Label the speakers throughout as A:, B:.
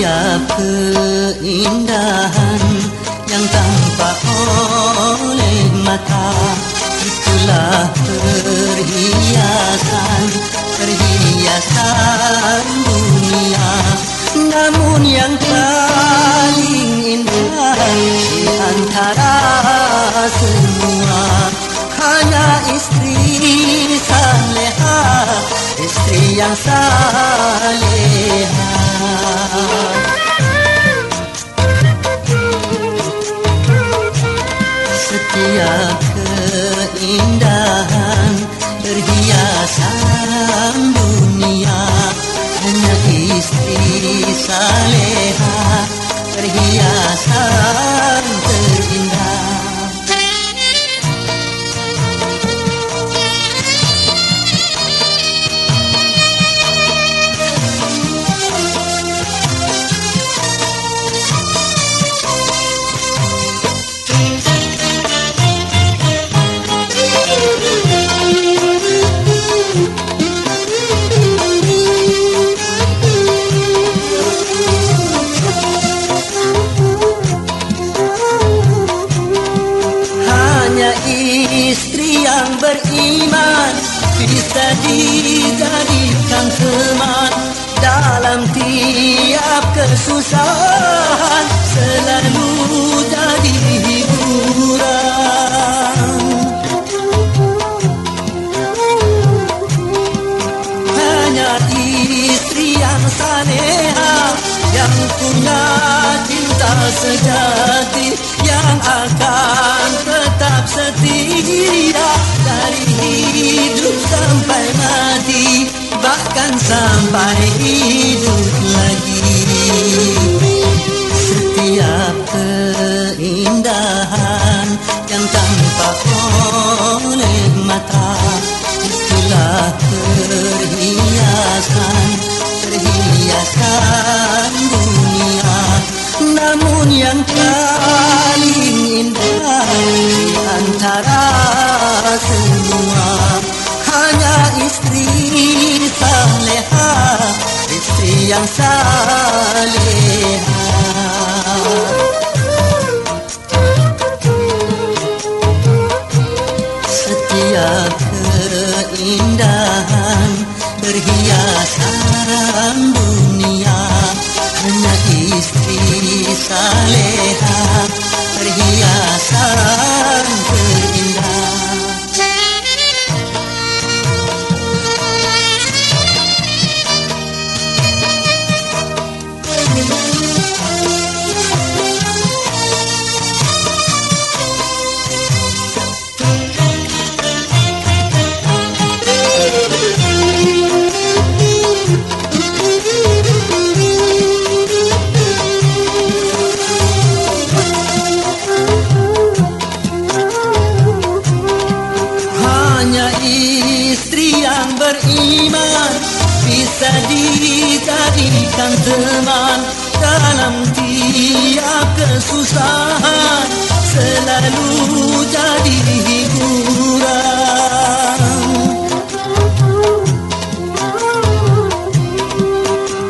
A: setiap keindahan yang tampak oleh mata? Itulah perhiasan perhiasan dunia. Namun yang paling indah di antara semua hanya istri saleha istri yang saleha setiap keindahan perhiasan dunia istri yang beriman. Bisa dijadikan teman dalam tiap kesusahan. Selalu jadi hiburan. Hanya istri yang saneha yang punya cinta sejati yang akan tetap setia. Dari hidup sampai mati bahkan sampai hidup lagi. Setiap keindahan yang tampak oleh yang paling indah di antara semua. Hanya istri saleha istri yang saleha. Setiap keindahan perhiasan dunia istri Hanya istri yang beriman bisa dijadikan teman dalam tiap kesusahan selalu jadi hiburan.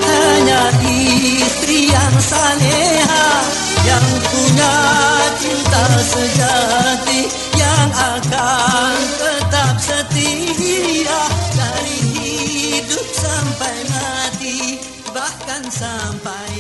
A: Hanya istri yang saleha yang punya cinta sejati yang akan tetap setia. Dari hidup sampai mati bahkan sampai